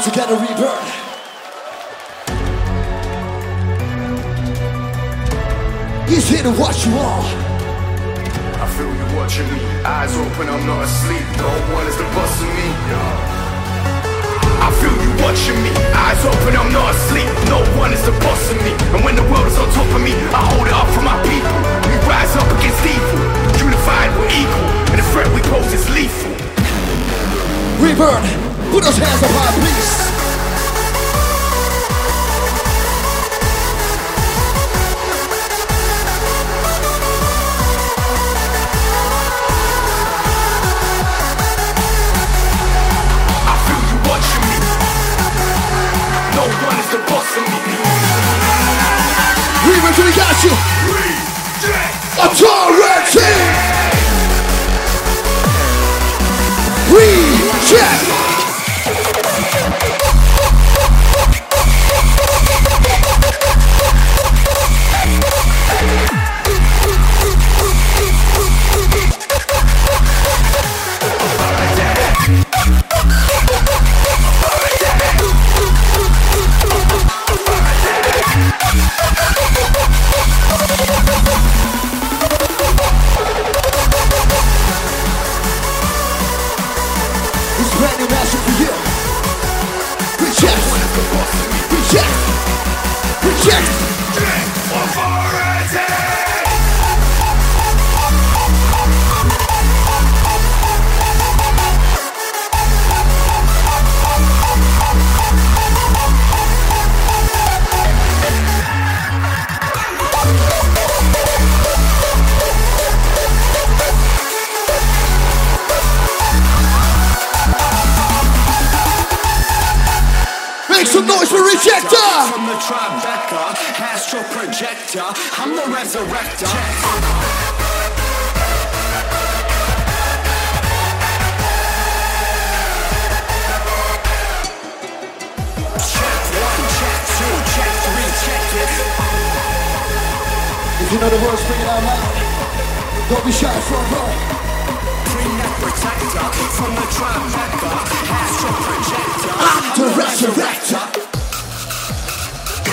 All together rebirth. He's here to watch you all. I feel you watching me, eyes open, I'm not asleep. No one is the boss of me. I feel you watching me, eyes open, I'm not asleep. No one is the boss of me. And when the world is on top of me, I hold it up for my people. We rise up against evil. Unified, we're equal. And the threat we pose is lethal. Rebirth. Put those hands up high, please. I feel you watching me. No one is the boss of me. Rebirth, we got you. Reject Authority. Reject. Tribeca, astral projector, I'm the resurrector. Check one, check two, check three, check it. If you know the words, bring it out loud. Don't be shy moment. Pre-net protector, from the Tribeca, astral projector. I'm the resurrector.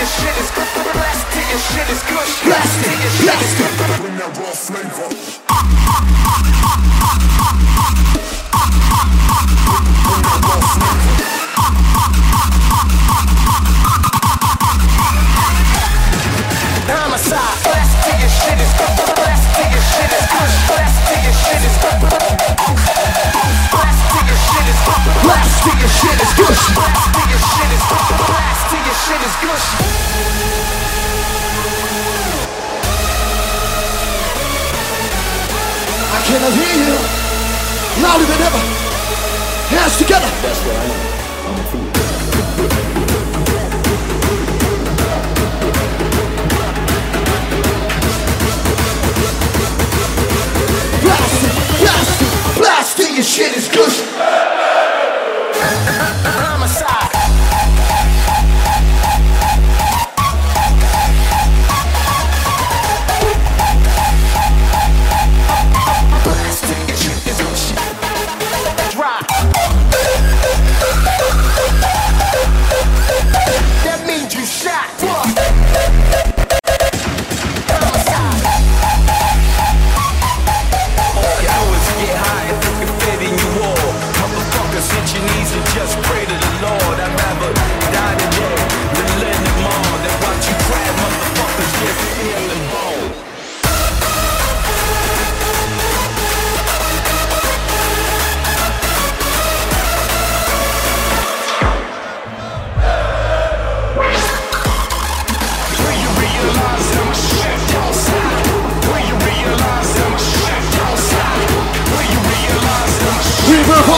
your shit is good. Blast till your shit is good. Blast till it, your shit blast is it. good. Bring that raw flavor. Homicide. till your shit. Blast your shit is blast your shit gush. I cannot hear you louder than ever. Hands together. That's what I am. I'm a. Blast it, blast it, blast it, your shit is gush.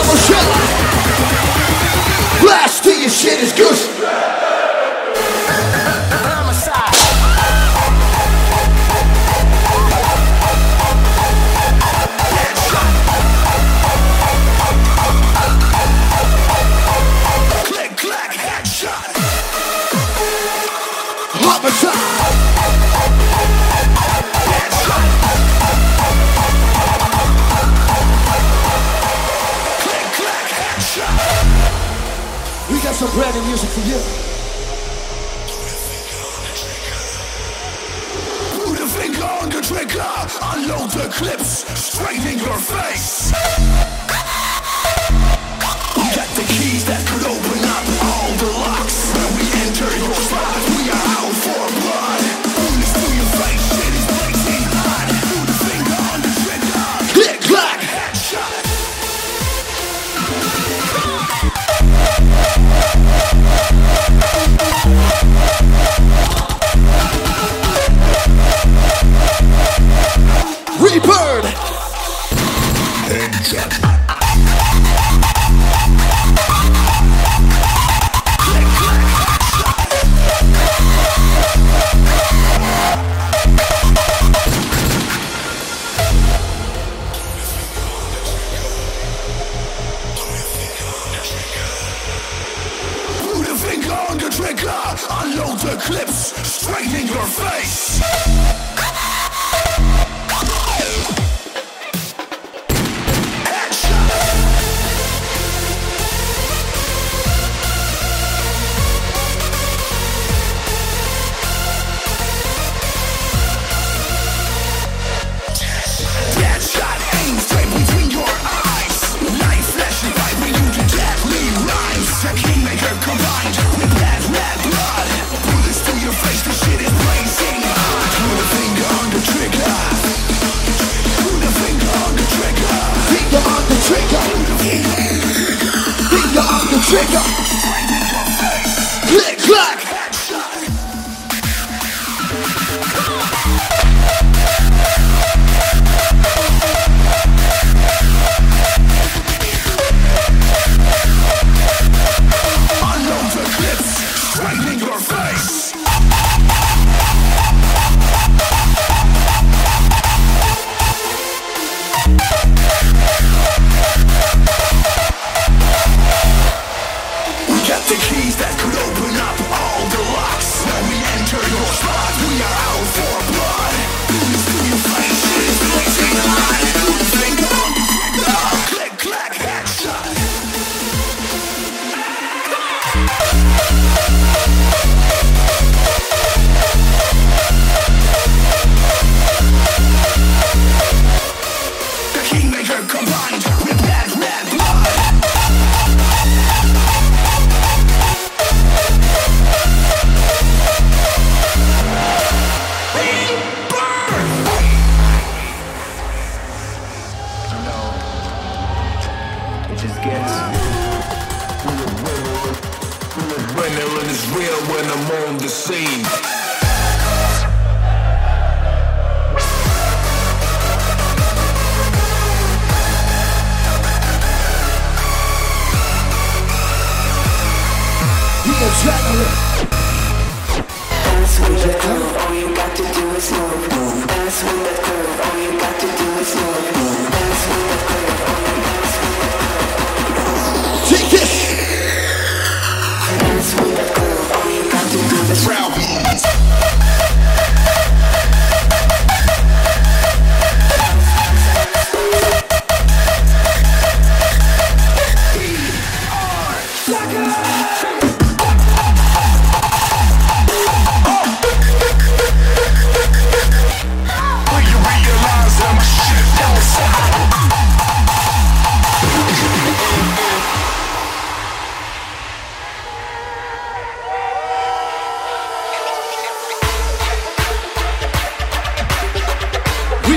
I'ma your shit is goose some brand new music for you. Put a finger on the trigger, unload the clips, straight in your face. We got the keys that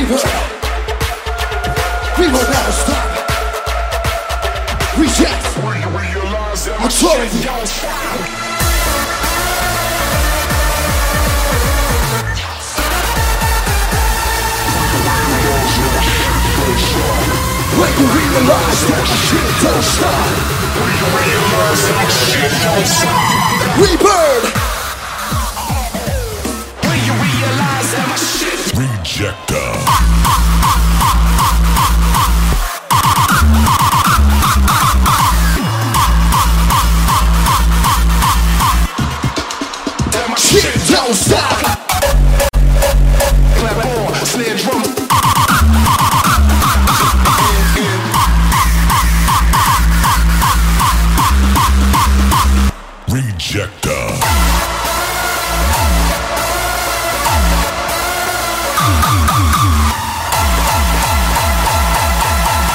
good. Reverb. We will never stop. Reject. Authority. When you realize that shit don't stop. When you realize that shit don't stop. Rebirth. When you realize that my shit Rejecta. Rejecta.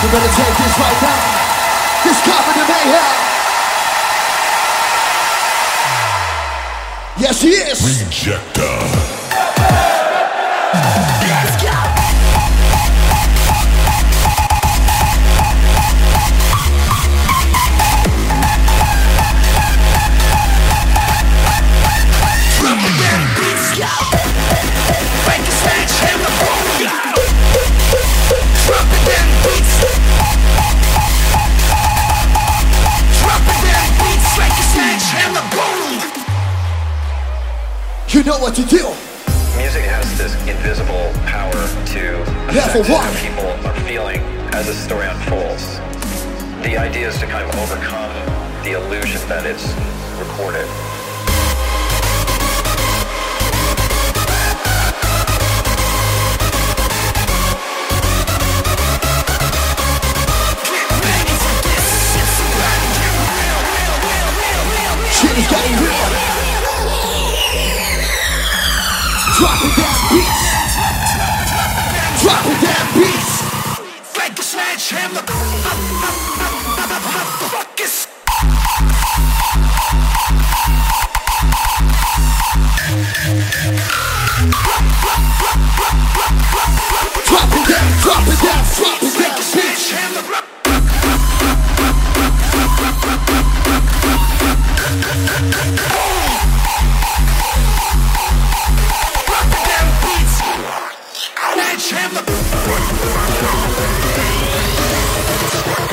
You better take this right now. This copy to mayhem. Yes, he is. Rejecta. What to do. Music has this invisible power to Yeah, for affect what? how people are feeling as the story unfolds. The idea is to kind of overcome the illusion that it's recorded. Shit is getting motherfuckers. Dropping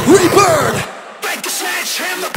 Rebirth. Frankenstein, hammer. Trumpet,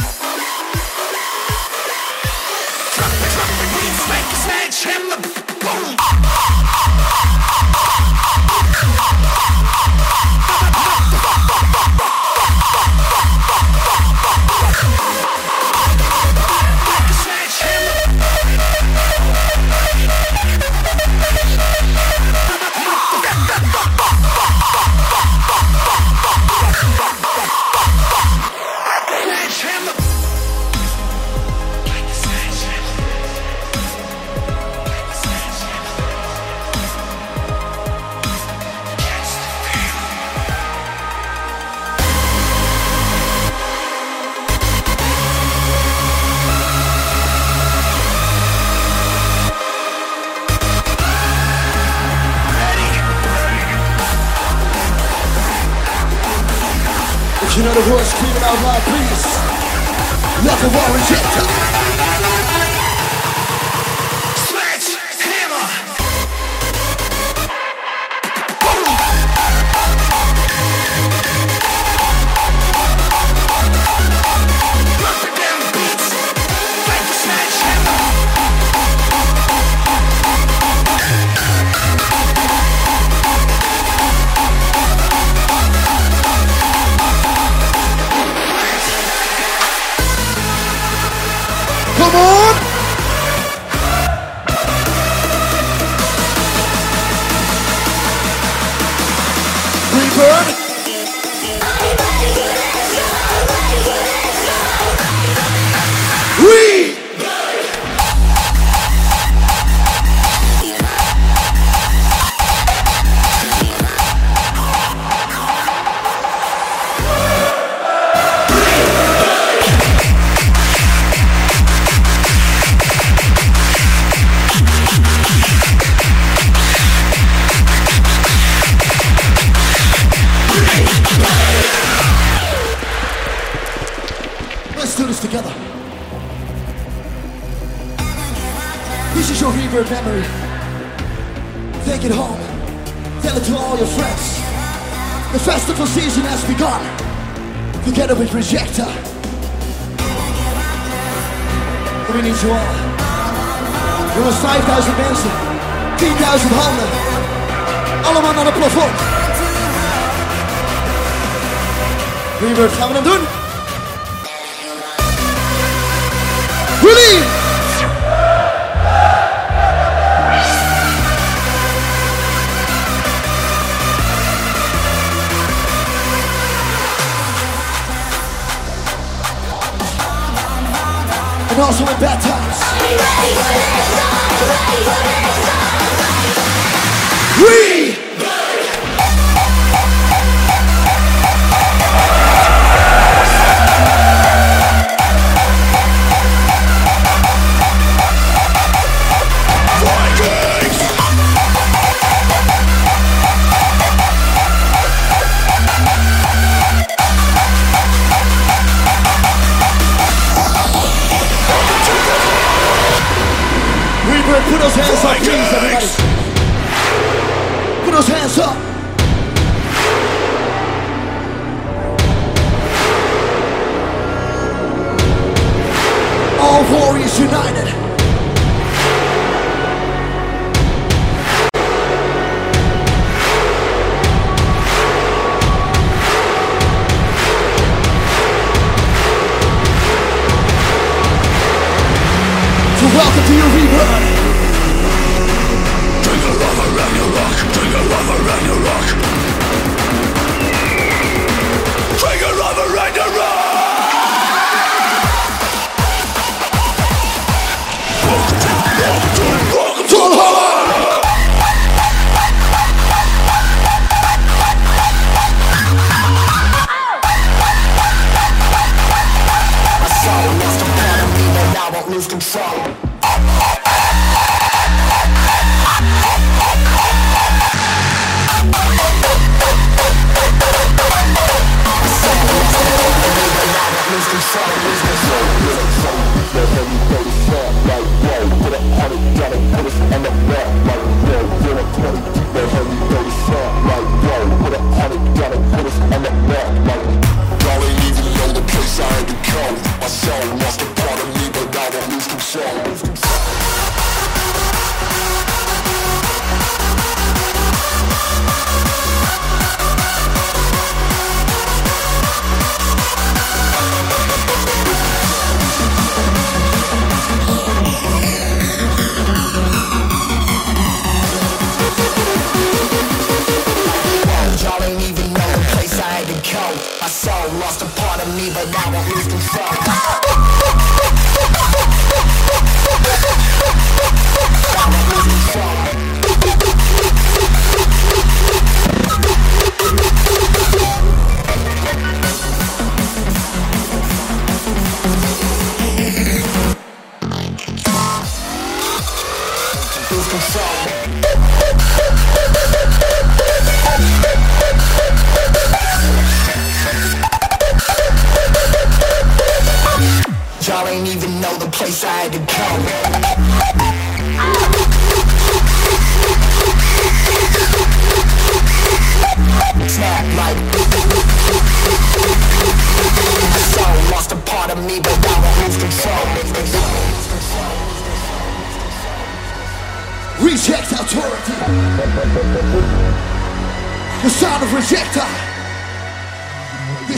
you know the words, scream it out loud, please. Let the war rejector. Rebirth, gaan we dan doen? Jullie! And also in bad times. We ready for this? We Hands up. All warriors united.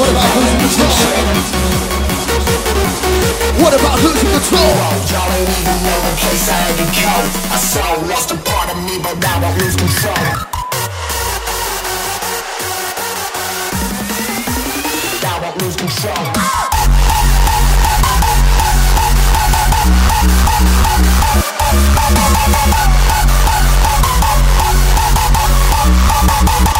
What about who's in control? What about who's in control? Y'all ain't even know the place I had to go. I saw lost a part of me, but now I lose control. Now I lose control. We'll be right back.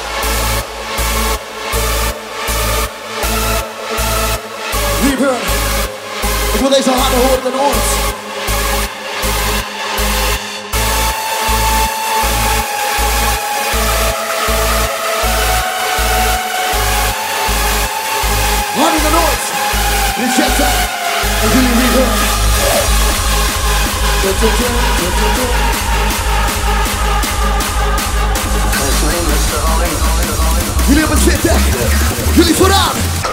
deze harde hoort dan ons. Harder dan ons. Dit zet en jullie. Jullie hebben het zitten. Jullie vooraan.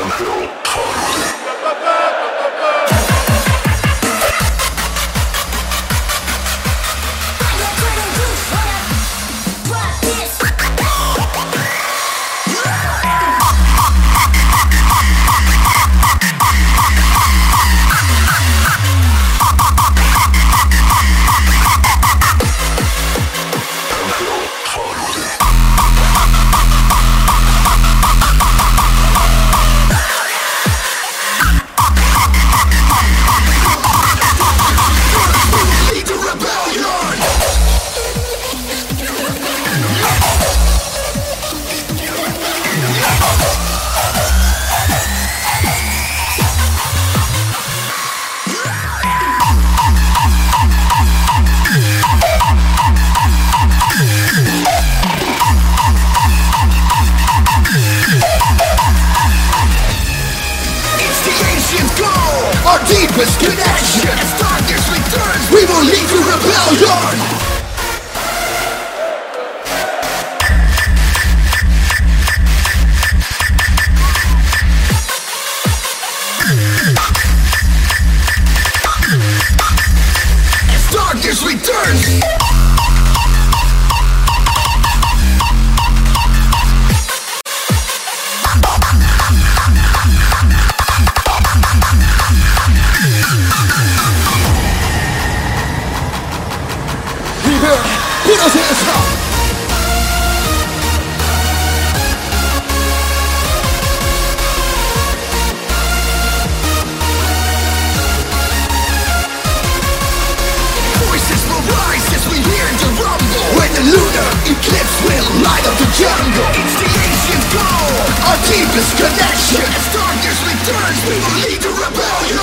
Light of the jungle, it's the ancient goal Our deepest connection. As darkness returns, we will lead the rebellion.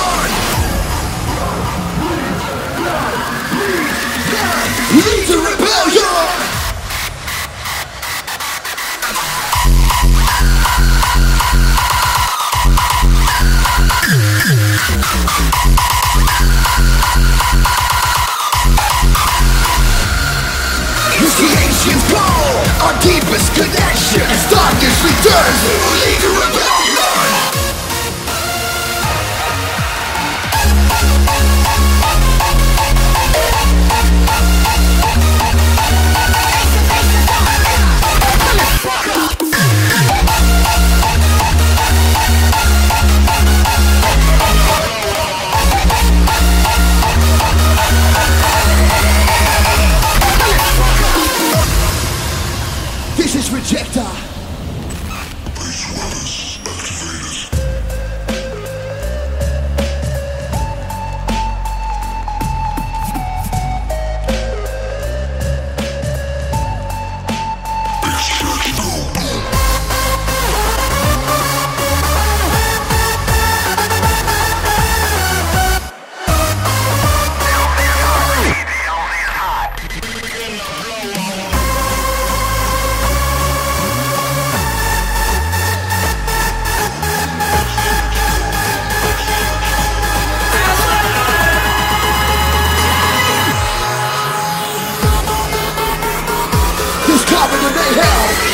Lead the rebellion! Initiations go, our deepest connection As darkness returns, we will lead to rebellion power that the hell.